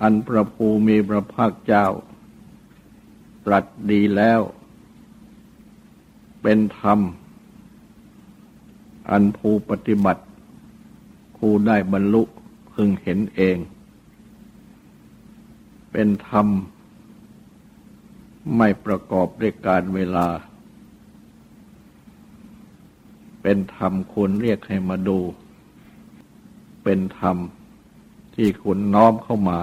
อันพระภูมิพระภาคเจ้า ตรัสดีแล้ว เป็นธรรม อันภูปฏิบัติคูได้บรรลุพึงเห็นเอง เป็นธรรม ไม่ประกอบด้วยการเวลา เป็นธรรมควรเรียกให้มาดู เป็นธรรมที่คุณน้อมเข้ามา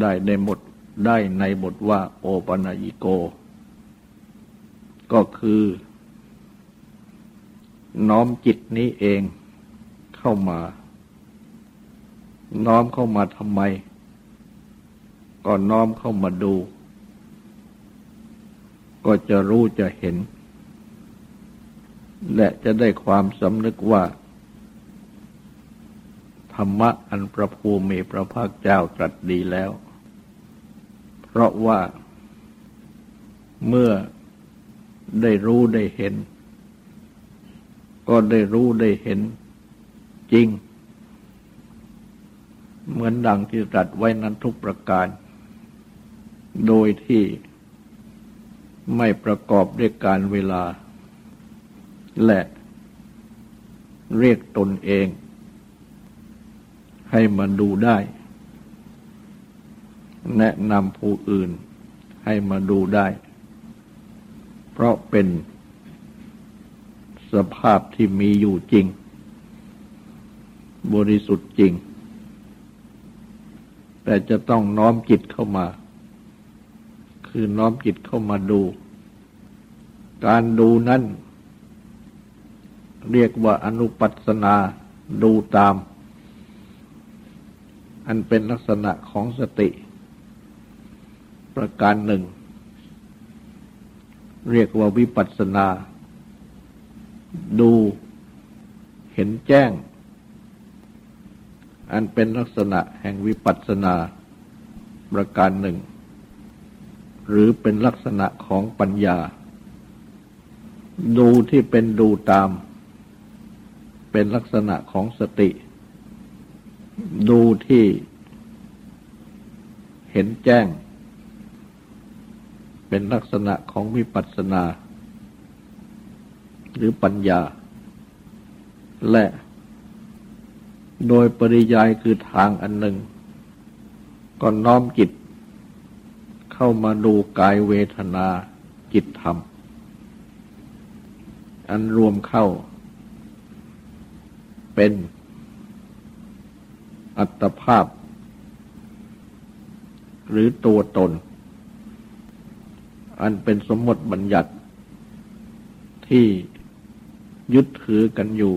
ได้ในบทได้ในบทว่าโอปนายิโก ก็คือ น้อมจิตนี้เองเข้ามา น้อมเข้ามาทำไม ก็น้อมเข้ามาดู ก็จะรู้จะเห็น และจะได้ความสำนึกว่า รรมะอันประภูมิพระภาคเจ้าตรัสดีแล้ว เพราะว่าเมื่อได้รู้ได้เห็น ก็ได้รู้ได้เห็นจริง เหมือนดังที่ตรัสไว้นั้นทุกประการ โดยที่ไม่ประกอบด้วยการเวลา และเรียกตนเอง ให้มาดูได้ แนะนำผู้อื่นให้มาดูได้ เพราะเป็นสภาพที่มีอยู่จริง บริสุทธิ์จริง แต่จะต้องน้อมจิตเข้ามา คือน้อมจิตเข้ามาดู การดูนั้น เรียกว่าอนุปัสนาดูตาม อันเป็นลักษณะของสติ ประการหนึ่ง เรียกว่าวิปัสสนา ดูเห็นแจ้ง อันเป็นลักษณะแห่งวิปัสสนา ประการหนึ่ง หรือเป็นลักษณะของปัญญา ดูที่เป็นดูตาม เป็นลักษณะของสติ ดูที่เห็นแจ้ง เป็นลักษณะของวิปัสสนา หรือปัญญา และโดยปริยายคือทางอันหนึ่ง ก็น้อมจิต เข้ามาดูกายเวทนาจิตธรรม อันรวมเข้า เป็น อัตภาพ หรือตัวตน อันเป็นสมมติบัญญัติที่ยึดถือกันอยู่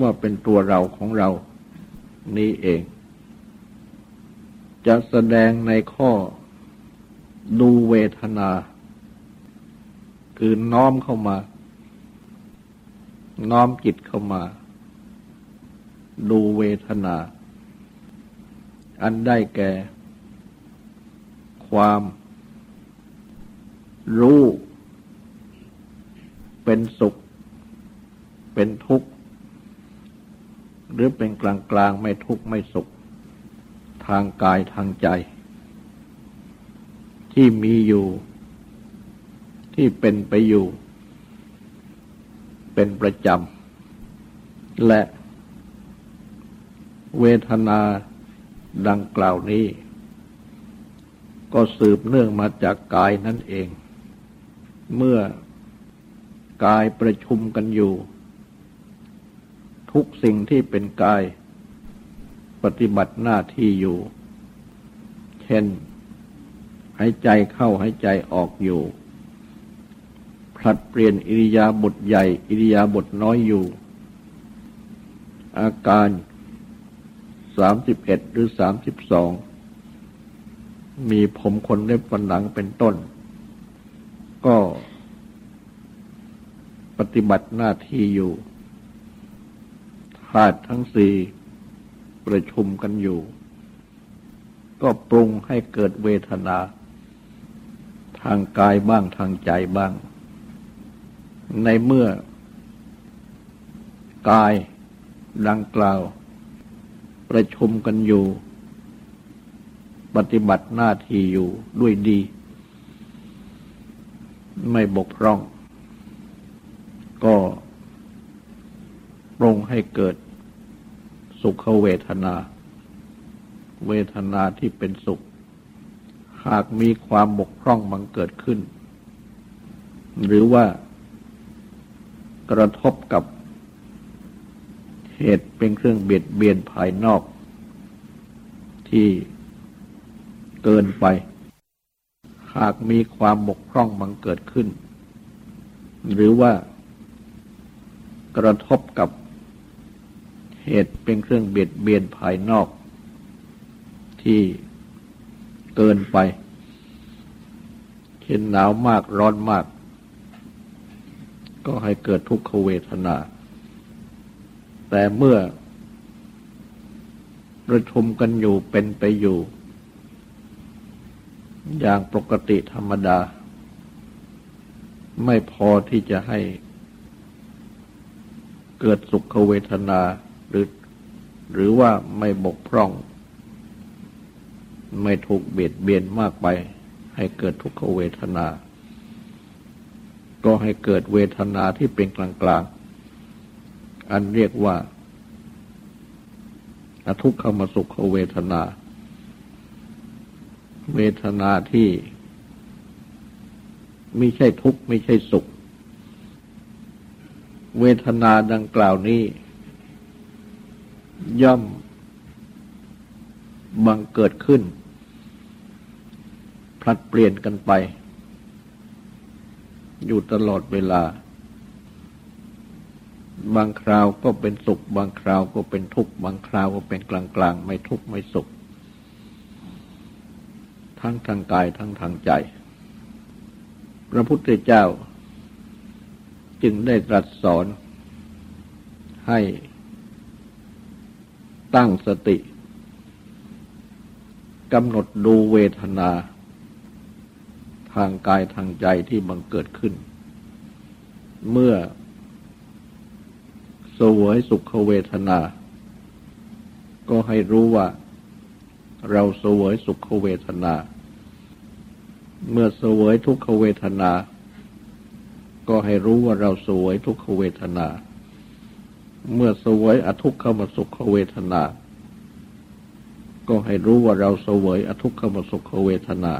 ว่าเป็นตัวเราของเรานี้เอง จะแสดงในข้อดูเวทนา คือน้อมเข้ามา น้อมจิตเข้ามา ดูเวทนา อันได้แก่ ความรู้ เป็นสุข เป็นทุกข์ หรือเป็นกลางกลางไม่ทุกข์ไม่สุข ทางกายทางใจ ที่มีอยู่ ที่เป็นไปอยู่ เป็นประจำและ เวทนาดังกล่าวนี้ ก็สืบเนื่องมาจากกายนั่นเอง เมื่อกายประชุมกันอยู่ ทุกสิ่งที่เป็นกาย ปฏิบัติหน้าที่อยู่ เช่นหายใจเข้าหายใจออกอยู่ผลัดเปลี่ยนอิริยาบถใหญ่ อิริยาบถน้อยอยู่ อาการ สามสิบเอ็ดหรือสามสิบสองมีผมขนเล็บฝันหนังเป็นต้น ก็ปฏิบัติหน้าที่อยู่ธาตุทั้งสี่ประชุมกันอยู่ ก็ปรุงให้เกิดเวทนา ทางกายบ้างทางใจบ้าง ในเมื่อกายดังกล่าว ประชุมกันอยู่ ปฏิบัติหน้าที่อยู่ด้วยดี ไม่บกพร่อง ก็ปรงให้เกิดสุขเวทนา เวทนาที่เป็นสุข หากมีความบกพร่องบังเกิดขึ้น หรือว่ากระทบกับ เหตุเป็นเครื่องเบียดเบียนภายนอก ที่เกินไป หากมีความบกพร่องบังเกิดขึ้น หรือว่ากระทบกับเหตุเป็นเครื่องเบียดเบียนภายนอก ที่เกินไป เช่นหนาวมากร้อนมาก ก็ให้เกิดทุกขเวทนา แต่เมื่อ ประชุมกันอยู่เป็นไปอยู่ อย่างปกติธรรมดา ไม่พอที่จะให้ เกิดสุขเวทนาหรือ หรือว่าไม่บกพร่อง ไม่ถูกเบียดเบียนมากไป ให้เกิดทุกขเวทนา ก็ให้เกิดเวทนาที่เป็นกลาง อันเรียกว่าอทุกขมสุขเวทนา เวทนาที่ไม่ใช่ทุกข์ไม่ใช่สุข เวทนาดังกล่าวนี้ ย่อมบังเกิดขึ้น พลัดเปลี่ยนกันไป อยู่ตลอดเวลา บางคราวก็เป็นสุข บางคราวก็เป็นทุกข์บางคราวก็เป็นกลางกลางไม่ทุกข์ไม่สุข ทั้งทางกายทั้งทางใจ พระพุทธเจ้า จึงได้ตรัสสอน ให้ตั้งสติกำหนดดูเวทนา ทางกายทางใจที่บังเกิดขึ้น เมื่อ สวยสุขเวทนา ก็ให้รู้ว่า เราสวยสุขเวทนา เมื่อสวยทุกขเวทนา ก็ให้รู้ว่าเราสวยทุกขเวทนา เมื่อสวยอทุกขมสุขเวทนา ก็ให้รู้ว่าเราสวยอทุกขมสุขเวทนา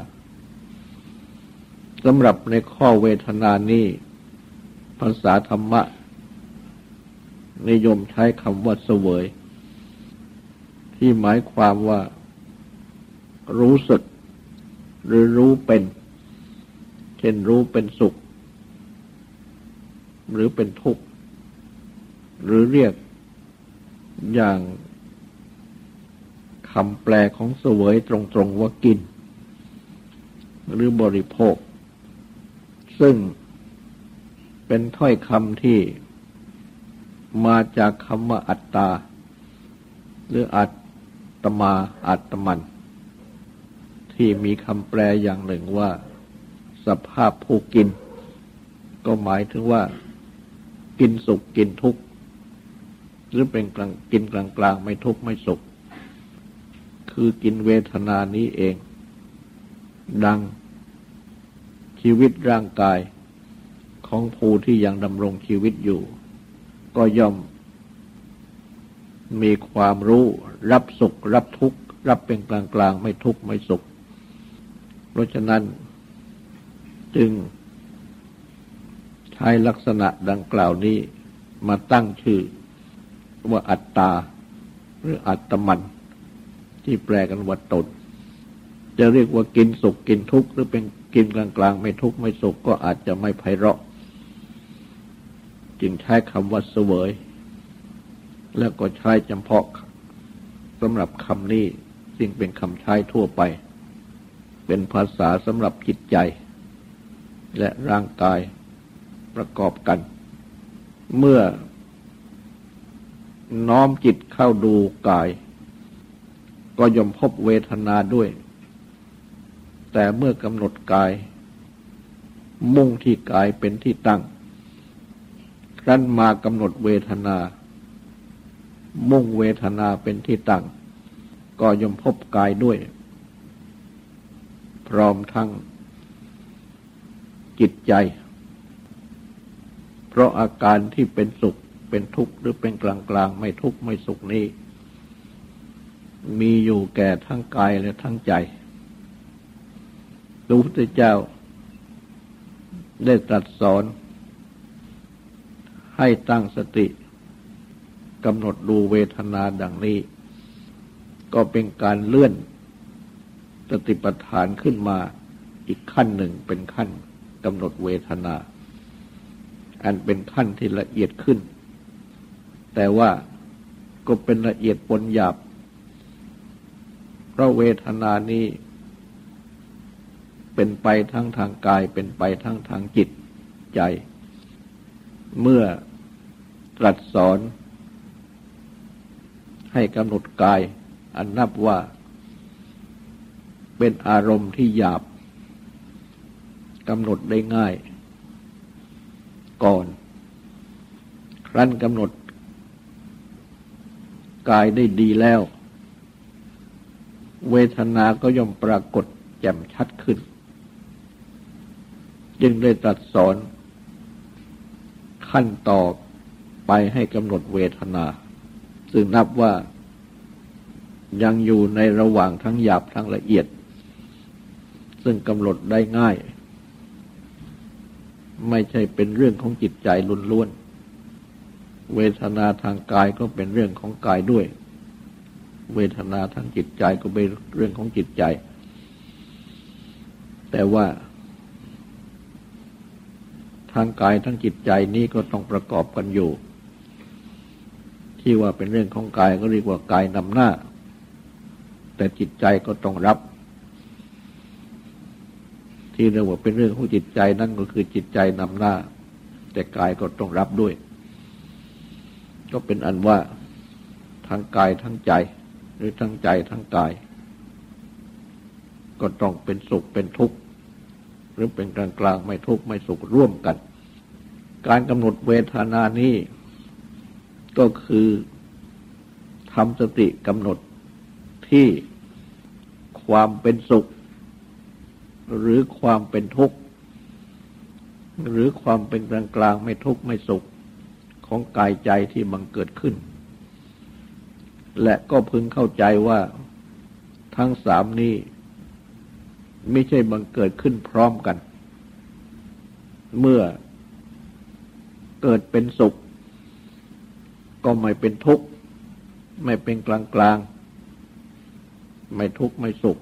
สำหรับในข้อเวทนานี้ภาษาธรรมะ นิยมใช้คำว่าเสวย ที่หมายความว่า รู้สึก หรือรู้เป็น เช่นรู้เป็นสุข หรือเป็นทุกข์ หรือเรียกอย่างคำแปลของเสวยตรงๆว่ากิน หรือบริโภค ซึ่งเป็นถ้อยคำที่ มาจากคำว่าอัตตา หรืออัตตมาอัตมัน ที่มีคำแปลอย่างหนึ่งว่า สภาพผู้กิน ก็หมายถึงว่า กินสุขกินทุกข์ หรือเป็นกลางกินกลางกลางไม่ทุกข์ไม่สุข คือกินเวทนานี้เอง ดังชีวิตร่างกายของผู้ที่ยังดำรงชีวิตอยู่ ก็ย่อม มีความรู้รับสุข รับทุกข์ รับเป็นกลางกลางไม่ทุกข์ ไม่สุข เพราะฉะนั้นจึงใช้ลักษณะดังกล่าวนี้มาตั้งชื่อว่าอัตตา หรืออัตมัน ที่แปลกันว่าตน จะเรียกว่ากินสุขกินทุกข์ หรือเป็นกินกลางกลางไม่ทุกข์ ไม่สุข ก็อาจจะไม่ไพเราะ จึงใช้คำว่าเสวย แล้วก็ใช้จำเพาะสำหรับคำนี้ซึ่งเป็นคำใช้ทั่วไป เป็นภาษาสำหรับจิตใจ และร่างกายประกอบกัน เมื่อน้อมจิตเข้าดูกาย ก็ย่อมพบเวทนาด้วย แต่เมื่อกำหนดกาย มุ่งที่กายเป็นที่ตั้ง ครั้นมากำหนดเวทนา มุ่งเวทนาเป็นที่ตั้ง ก็ย่อมพบกายด้วย พร้อมทั้งจิตใจ เพราะอาการที่เป็นสุขเป็นทุกข์หรือเป็นกลางกลางไม่ทุกข์ไม่สุขนี้ มีอยู่แก่ทั้งกายและทั้งใจพระพุทธเจ้าได้ตรัสสอน ให้ตั้งสติกำหนดดูเวทนาดังนี้ ก็เป็นการเลื่อนสติปัฏฐานขึ้นมาอีกขั้นหนึ่งเป็นขั้นกำหนดเวทนา อันเป็นขั้นที่ละเอียดขึ้น แต่ว่าก็เป็นละเอียดปนหยาบ เพราะเวทนานี้เป็นไปทั้งทางกายเป็นไปทั้งทางจิตใจ เมื่อตรัสสอน ให้กำหนดกาย อันนับว่า เป็นอารมณ์ที่หยาบกำหนดได้ง่าย ก่อน ครั้นกำหนด กายได้ดีแล้ว เวทนาก็ย่อมปรากฏแจ่มชัดขึ้น จึงได้ตรัสสอน ขั้นต่อไปให้กำหนดเวทนา ซึ่งนับว่ายังอยู่ในระหว่างทั้งหยาบทั้งละเอียด ซึ่งกำหนดได้ง่าย ไม่ใช่เป็นเรื่องของจิตใจลุนล้วนเวทนาทางกายก็เป็นเรื่องของกายด้วย เวทนาทางจิตใจก็เป็นเรื่องของจิตใจ แต่ว่า ทางกายทั้งจิตใจนี้ก็ต้องประกอบกันอยู่ ที่ว่าเป็นเรื่องของกายก็เรียกว่ากายนำหน้า แต่จิตใจก็ต้องรับ ที่เรียกว่าเป็นเรื่องของจิตใจนั่นก็คือจิตใจนำหน้า แต่กายก็ต้องรับด้วย ก็เป็นอันว่าทั้งกายทั้งใจ หรือทั้งใจทั้งกาย ก็ต้องเป็นสุขเป็นทุกข์ หรือเป็นกลางกลางไม่ทุกข์ไม่สุขร่วมกัน การกำหนดเวทนานี้ ก็คือทำสติกำหนดที่ความเป็นสุข หรือความเป็นทุกข์ หรือความเป็นกลางกลางไม่ทุกข์ไม่สุขของกายใจที่บังเกิดขึ้น และก็พึงเข้าใจว่าทั้งสามนี้ ไม่ใช่บังเกิดขึ้นพร้อมกัน เมื่อเกิดเป็นสุข ก็ไม่เป็นทุกข์ ไม่เป็นกลางกลางไม่ทุกข์ไม่สุข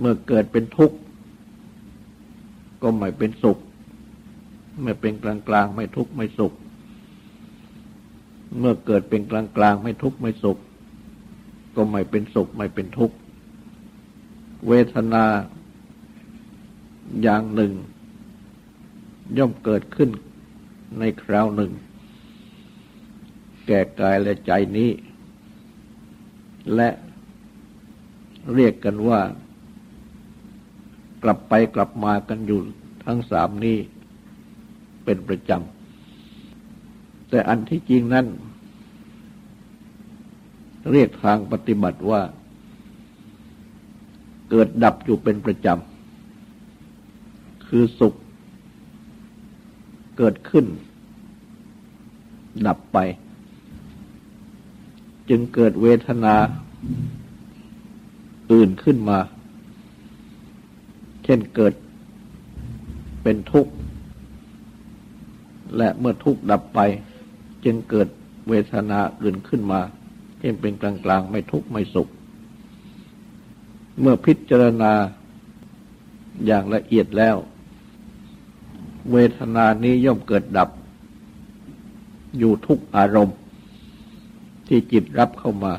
เมื่อเกิดเป็นทุกข์ก็ไม่เป็นสุข ไม่เป็นกลางกลางไม่ทุกข์ไม่สุข เมื่อเกิดเป็นกลางกลางไม่ทุกข์ไม่สุข ก็ไม่เป็นสุข ไม่เป็นทุกข์ เวทนาอย่างหนึ่ง ย่อมเกิดขึ้นในคราวหนึ่ง แก่กายและใจนี้ และเรียกกันว่า กลับไปกลับมากันอยู่ทั้งสามนี้เป็นประจำ แต่อันที่จริงนั้น เรียกทางปฏิบัติว่า เกิดดับอยู่เป็นประจำ คือสุข เกิดขึ้น ดับไป จึงเกิดเวทนาอื่นขึ้นมา เช่นเกิดเป็นทุกข์ และเมื่อทุกข์ดับไป จึงเกิดเวทนาอื่นขึ้นมา เช่นเป็นกลางๆ ไม่ทุกข์ไม่สุข เมื่อพิจารณาอย่างละเอียดแล้ว เวทนานี้ย่อมเกิดดับ อยู่ทุกอารมณ์ ที่จิตรับเข้ามา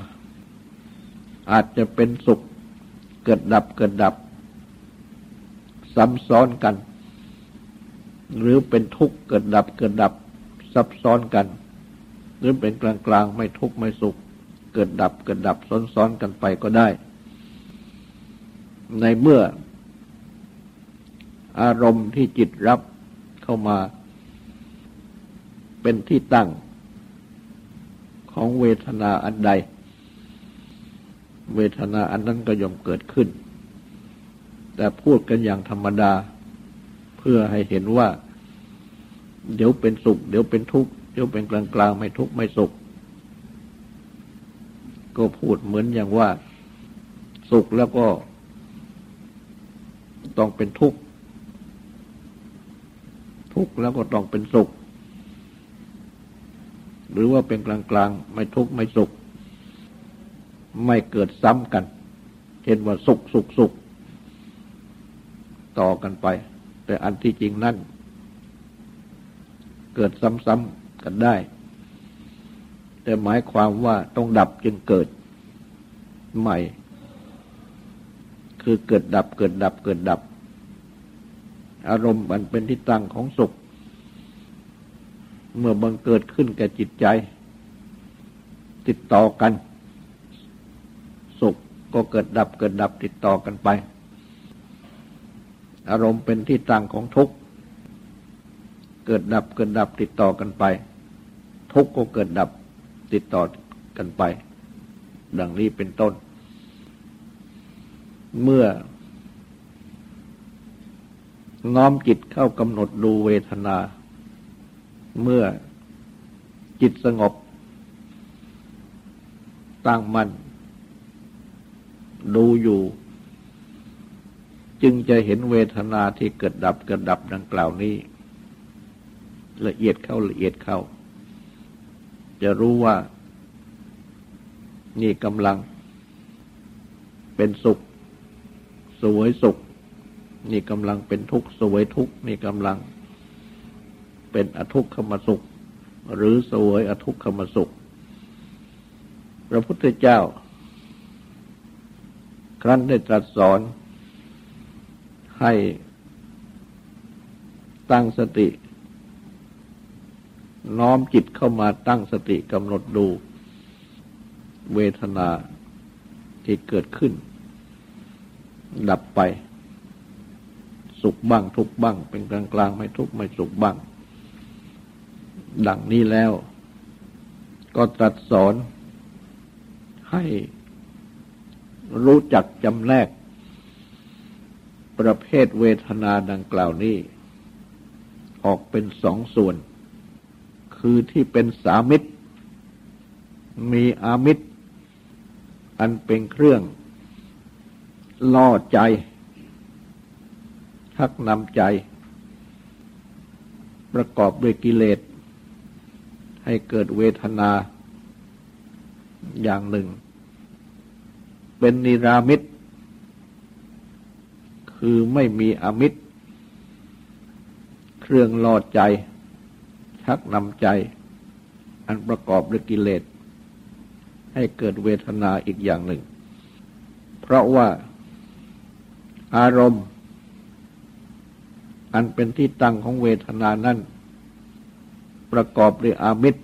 อาจจะเป็นสุขเกิดดับเกิดดับ ซ้ำซ้อนกัน หรือเป็นทุกข์เกิดดับเกิดดับ ซับซ้อนกัน หรือเป็นกลางกลางไม่ทุกข์ไม่สุข เกิดดับเกิดดับซ้อนซ้อนกันไปก็ได้ ในเมื่ออารมณ์ที่จิตรับเข้ามาเป็นที่ตั้งของเวทนาอันใด เวทนาอันนั้นก็ย่อมเกิดขึ้น แต่พูดกันอย่างธรรมดา เพื่อให้เห็นว่า เดี๋ยวเป็นสุข เดี๋ยวเป็นทุกข์เดี๋ยวเป็นกลางกลางไม่ทุกข์ไม่สุข ก็พูดเหมือนอย่างว่า สุขแล้วก็ ต้องเป็นทุกข์ทุกข์แล้วก็ต้องเป็นสุข หรือว่าเป็นกลางกลางไม่ทุกข์ไม่สุข ไม่เกิดซ้ำกัน เช่นว่าสุขสุขสุขต่อกันไป แต่อันที่จริงนั่น เกิดซ้ำๆกันได้ แต่หมายความว่าต้องดับจึงเกิดใหม่ คือเกิดดับเกิดดับเกิดดับ อารมณ์มันเป็นที่ตั้งของสุข เมื่อบังเกิดขึ้นแก่จิตใจ ติดต่อกัน สุขก็เกิดดับเกิดดับติดต่อกันไป อารมณ์เป็นที่ตั้งของทุกข์เกิดดับเกิดดับติดต่อกันไป ทุกข์ก็เกิดดับติดต่อกันไป ดังนี้เป็นต้น เมื่อ น้อมจิตเข้ากำหนดดูเวทนา เมื่อจิตสงบ ตั้งมัน่นดูอยู่ จึงจะเห็นเวทนาที่เกิดดับเกิดดับดังกล่าวนี้ ละเอียดเข้าละเอียดเข้า จะรู้ว่า นี่กำลังเป็นสุข สวยสุข นี่กำลังเป็นทุกข์สวยทุกข์นี่กำลังเป็นอทุกขมสุข หรือสวยอทุกขมสุข พระพุทธเจ้า ครั้นได้ตรัสสอนให้ตั้งสติ น้อมจิตเข้ามาตั้งสติกำหนดดู เวทนาที่เกิดขึ้น ดับไป สุขบ้าง ทุกบ้าง เป็นกลางกลางไม่ทุกไม่สุขบ้าง ดังนี้แล้ว ก็ตรัสสอนให้รู้จักจำแนก ประเภทเวทนาดังกล่าวนี้ ออกเป็นสองส่วน คือที่เป็นสามิตร มีอามิตร อันเป็นเครื่องล่อใจ ชักนำใจ ประกอบด้วยกิเลส ให้เกิดเวทนา อย่างหนึ่ง เป็นนิรามิต คือไม่มีอมิตร เครื่องลอดใจ ชักนำใจ อันประกอบด้วยกิเลส ให้เกิดเวทนาอีกอย่างหนึ่ง เพราะว่าอารมณ์ อันเป็นที่ตั้งของเวทนานั้น ประกอบด้วยอามิตร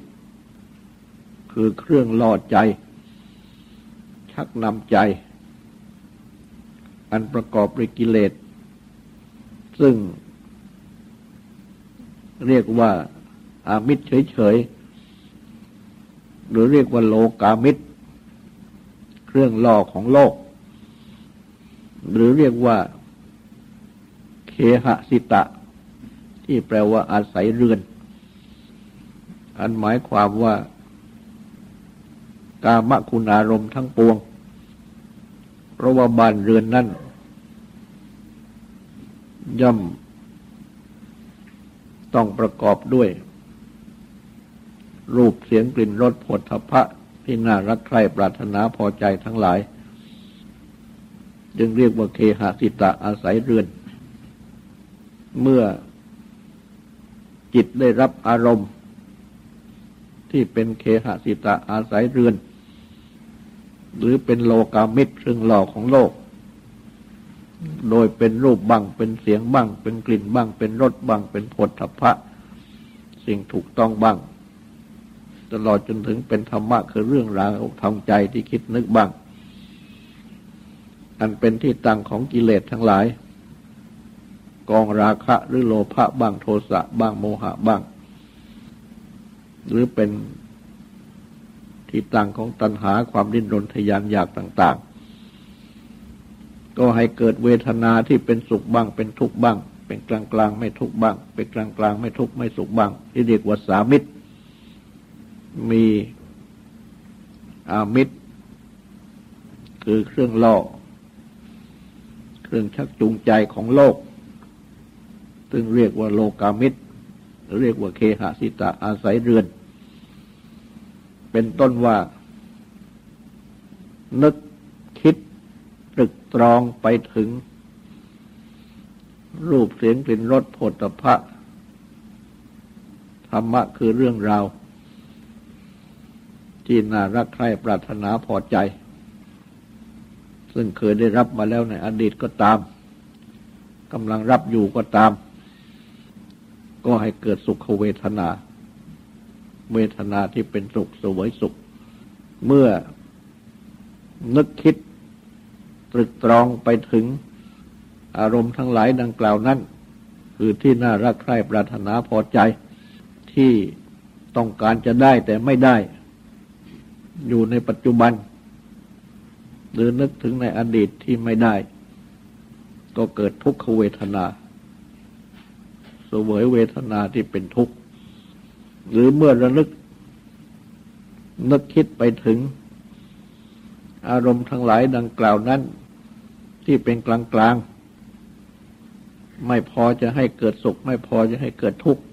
คือเครื่องล่อใจ ชักนำใจ อันประกอบด้วยกิเลส ซึ่ง เรียกว่าอามิตรเฉยๆ หรือเรียกว่าโลกามิตร เครื่องล่อของโลก หรือเรียกว่า เคหสิตะ ที่แปลว่าอาศัยเรือน อันหมายความว่า กามคุณอารมณ์ทั้งปวง เพราะว่าบ้านเรือนนั้นย่อม ต้องประกอบด้วย รูปเสียงกลิ่นรสผลทพะที่น่ารักใคร่ปรารถนาพอใจทั้งหลาย จึงเรียกว่าเคหสิตะอาศัยเรือน เมื่อจิตได้รับอารมณ์ ที่เป็นเคหสิตะอาศัยเรือน หรือเป็นโลกามิตรซึ่งหล่อของโลก โดยเป็นรูปบังเป็นเสียงบังเป็นกลิ่นบังเป็นรสบังเป็นผลทพะ สิ่งถูกต้องบังตลอดจนถึงเป็นธรรมะคือเรื่องราวทางใจที่คิดนึกบ้าง อันเป็นที่ตั้งของกิเลสทั้งหลาย กองราคะหรือโลภะบ้างโทสะบ้างโมหะบ้าง หรือเป็นที่ตั้งของตัณหาความดิ้นรนทยานอยากต่าง ๆ ก็ให้เกิดเวทนาที่เป็นสุขบ้าง เป็นทุกข์บ้าง เป็นกลางกลางไม่ทุกข์บ้าง เป็นกลางกลางไม่ทุกข์ไม่สุขบ้าง ที่เรียกว่าสามิตร มีอามิตร คือเครื่องล่อ เครื่องชักจูงใจของโลก ซึ่งเรียกว่าโลกามิตรเรียกว่าเคหสิตะอาศัยเรือน เป็นต้นว่า นึกคิดตรึกตรองไปถึง รูปเสียงกลิ่นรสผลตภะธรรมะคือเรื่องราว ที่น่ารักใคร่ปรารถนาพอใจ ซึ่งเคยได้รับมาแล้วในอดีตก็ตามกำลังรับอยู่ก็ตาม ก็ให้เกิดสุขเวทนา เวทนาที่เป็นสุขสวยสุข เมื่อนึกคิดตรึกตรองไปถึงอารมณ์ทั้งหลายดังกล่าวนั้น คือที่น่ารักใคร่ปรารถนาพอใจที่ต้องการจะได้แต่ไม่ได้ อยู่ในปัจจุบัน หรือนึกถึงในอดีตที่ไม่ได้ ก็เกิดทุกขเวทนา วยเวทนาที่เป็นทุกข์ หรือเมื่อระลึก นึกคิดไปถึง อารมณ์ทั้งหลายดังกล่าวนั้น ที่เป็นกลางกลางไม่พอจะให้เกิดสุข ไม่พอจะให้เกิดทุกข์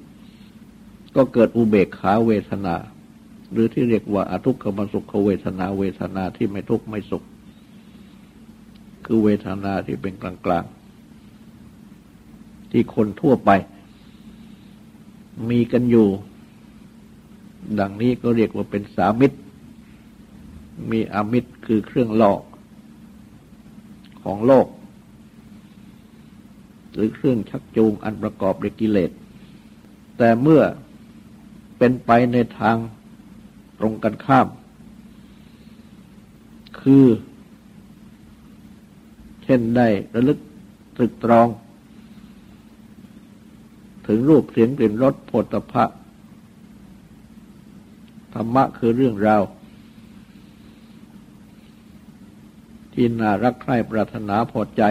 ก็เกิดอุเบกขาเวทนา หรือที่เรียกว่าอทุกขมสุขเวทนาเวทนาที่ไม่ทุกข์ไม่สุข คือเวทนาที่เป็นกลางกลางที่คนทั่วไป มีกันอยู่ ดังนี้ก็เรียกว่าเป็นสามิตร มีอมิตรคือเครื่องหลอกของโลก หรือเครื่องชักจูงอันประกอบด้วยกิเลส แต่เมื่อเป็นไปในทางตรงกันข้าม คือ เช่นได้ระลึกตรึกตรอง ถึงรูปเสียงกลิ่นรสโผฏฐะธรรมะคือเรื่องราว ที่น่ารักใคร่ปรารถนาพอใจ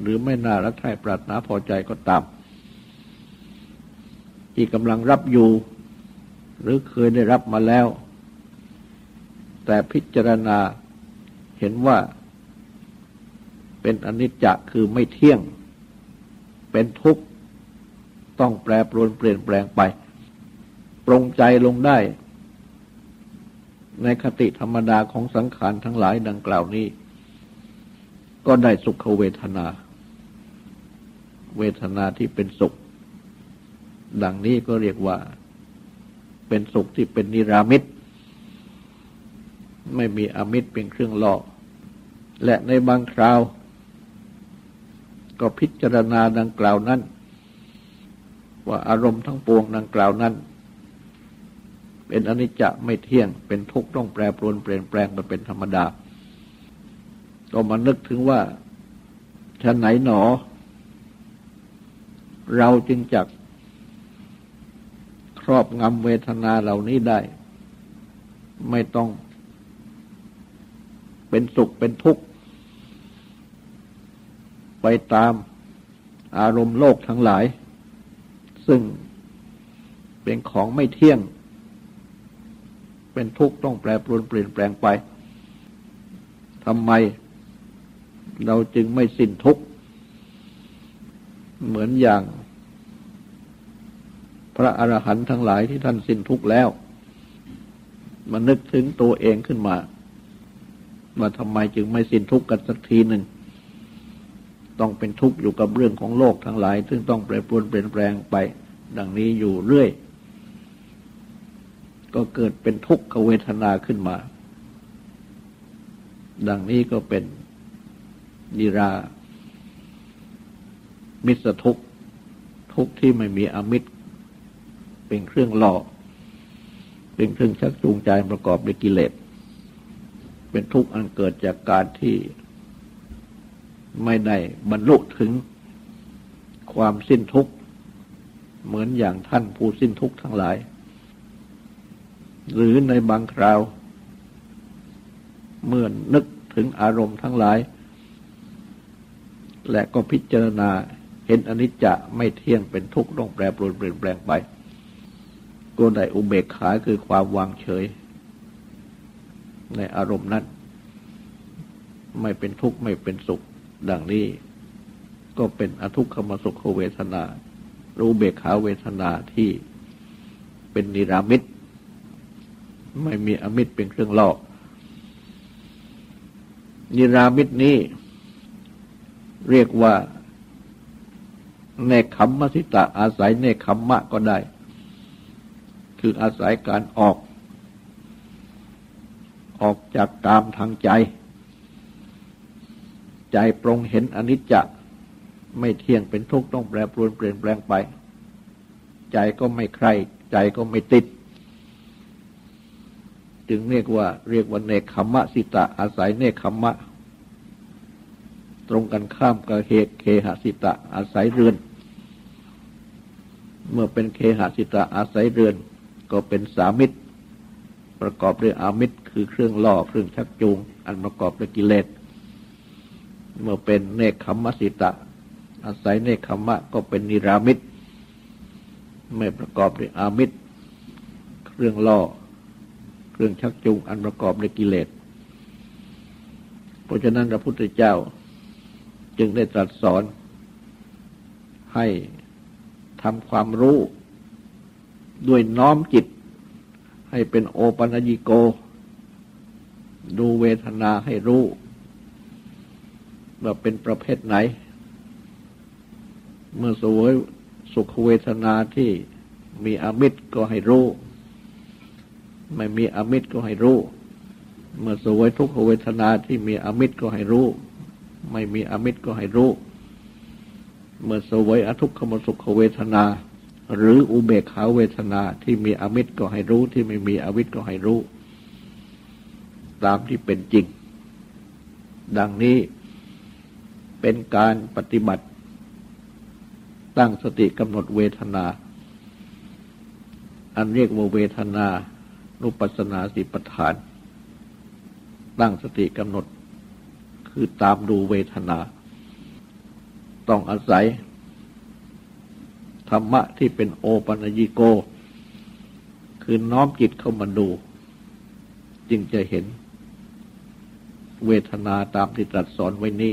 หรือไม่น่ารักใคร่ปรารถนาพอใจก็ตาม ที่กำลังรับอยู่ หรือเคยได้รับมาแล้ว แต่พิจารณาเห็นว่าเป็นอนิจจคือไม่เที่ยง เป็นทุกข์ ต้องแปรปรวนเปลี่ยนแปลงไป ปรงใจลงได้ ในคติธรรมดาของสังขารทั้งหลายดังกล่าวนี้ ก็ได้สุขเวทนา เวทนาที่เป็นสุข ดังนี้ก็เรียกว่าเป็นสุขที่เป็นนิรามิตไม่มีอมิตรเป็นเครื่องหลอกและในบางคราว ก็พิจารณาดังกล่าวนั้น ว่าอารมณ์ทั้งปวงดังกล่าวนั้น เป็นอนิจจะไม่เที่ยง เป็นทุกข์ต้องแปรปรวนเปลี่ยนแปลงมาเป็นธรรมดา ก็มานึกถึงว่าชั้นไหนหนอ เราจึงจักครอบงำเวทนาเหล่านี้ได้ ไม่ต้องเป็นสุขเป็นทุกข์ ไปตามอารมณ์โลกทั้งหลาย ซึ่งเป็นของไม่เที่ยงเเป็นทุกข์ต้องแปรปรวนเปลี่ยนแปลงไปทำไมเราจึงไม่สิ้นทุกข์ เหมือนอย่างพระอรหันต์ทั้งหลายที่ท่านสิ้นทุกข์แล้วมานึกถึงตัวเองขึ้นมา ว่าทำไมจึงไม่สิ้นทุกข์กันสักทีหนึ่ง ต้องเป็นทุกข์อยู่กับเรื่องของโลกทั้งหลาย ซึ่งต้องแปรปรวนเปลี่ยนแปลงไป ดังนี้อยู่เรื่อย ก็เกิดเป็นทุกขเวทนาขึ้นมา ดังนี้ก็เป็นนิรา มิสทุกทุกที่ไม่มีอมิตร เป็นเครื่องหลอกเป็นเครื่องชักจูงใจประกอบด้วยกิเลส เป็นทุกข์อันเกิดจากการที่ ไม่ได้บรรลุถึงความสิ้นทุกข์ เหมือนอย่างท่านผู้สิ้นทุกข์ทั้งหลาย หรือในบางคราว เมื่อนึกถึงอารมณ์ทั้งหลาย และก็พิจารณาเห็นอนิจจะไม่เที่ยงเป็นทุกข์ต้องแปรปรวนเปลี่ยนแปลงไป ก็ได้อุเบกขาคือความวางเฉย ในอารมณ์นั้น ไม่เป็นทุกข์ไม่เป็นสุข ดังนี้ก็เป็นอทุกขมสุขเวทนา รู้เบกขาเวทนาที่เป็นนิรามิตไม่มีอมิตรเป็นเครื่องล่อ นิรามิตนี้เรียกว่าเนคขมมสิตะอาศัยเนคขมมะก็ได้ คืออาศัยการออก ออกจากกามทางใจ ใจปรงเห็นอนิจจะไม่เที่ยงเป็นทุกข์ต้องแปรปรวนเปลี่ยนแปลงไป ใจก็ไม่ใคร ใจก็ไม่ติด จึงเรียกว่า เรียกว่าเนคขมะสิตะ อาศัยเนคขมะ ตรงกันข้ามกับเหตุเคหสิตะ อาศัยเรือน เมื่อเป็นเคหสิตะอาศัยเรือน ก็เป็นสามิตร ประกอบด้วยอามิตร คือเครื่องล่อเครื่องชักจูง อันประกอบด้วยกิเลส เมื่อเป็นเนคขมสิตะ อาศัยเนคขมะก็เป็นนิรามิตไม่ประกอบด้วยอามิตรเครื่องล่อ เครื่องชักจูงอันประกอบด้วยกิเลส เพราะฉะนั้นพระพุทธเจ้าจึงได้ตรัสสอน ให้ทำความรู้ ด้วยน้อมจิต ให้เป็นโอปัญญิโก ดูเวทนาให้รู้ ว่าเป็นประเภทไหน เมื่อสวยสุขเวทนาที่มีอมิตรก็ให้รู้ ไม่มีอมิตรก็ให้รู้ เมื่อสวยทุกขเวทนาที่มีอมิตรก็ให้รู้ ไม่มีอมิตรก็ให้รู้ เมื่อสวยอทุกขมสุขเวทนา หรืออุเบกขาเวทนาที่มีอมิตรก็ให้รู้ ที่ไม่มีอวิตรก็ให้รู้ ตามที่เป็นจริง ดังนี้ เป็นการปฏิบัติ ตั้งสติกำหนดเวทนา อันเรียกว่าเวทนานุปัสนาสิปทาน ตั้งสติกำหนด คือตามดูเวทนา ต้องอาศัย ธรรมะที่เป็นโอปัญญิโก คือน้อมจิตเข้ามาดู จึงจะเห็นเวทนาตามที่ตรัสสอนไว้นี้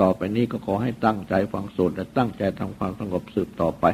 ต่อไปนี้ก็ขอให้ตั้งใจฟังสวดและตั้งใจทำความสงบสืบต่อไป